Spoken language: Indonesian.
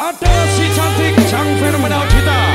Ada si cantik sang fenomenal kita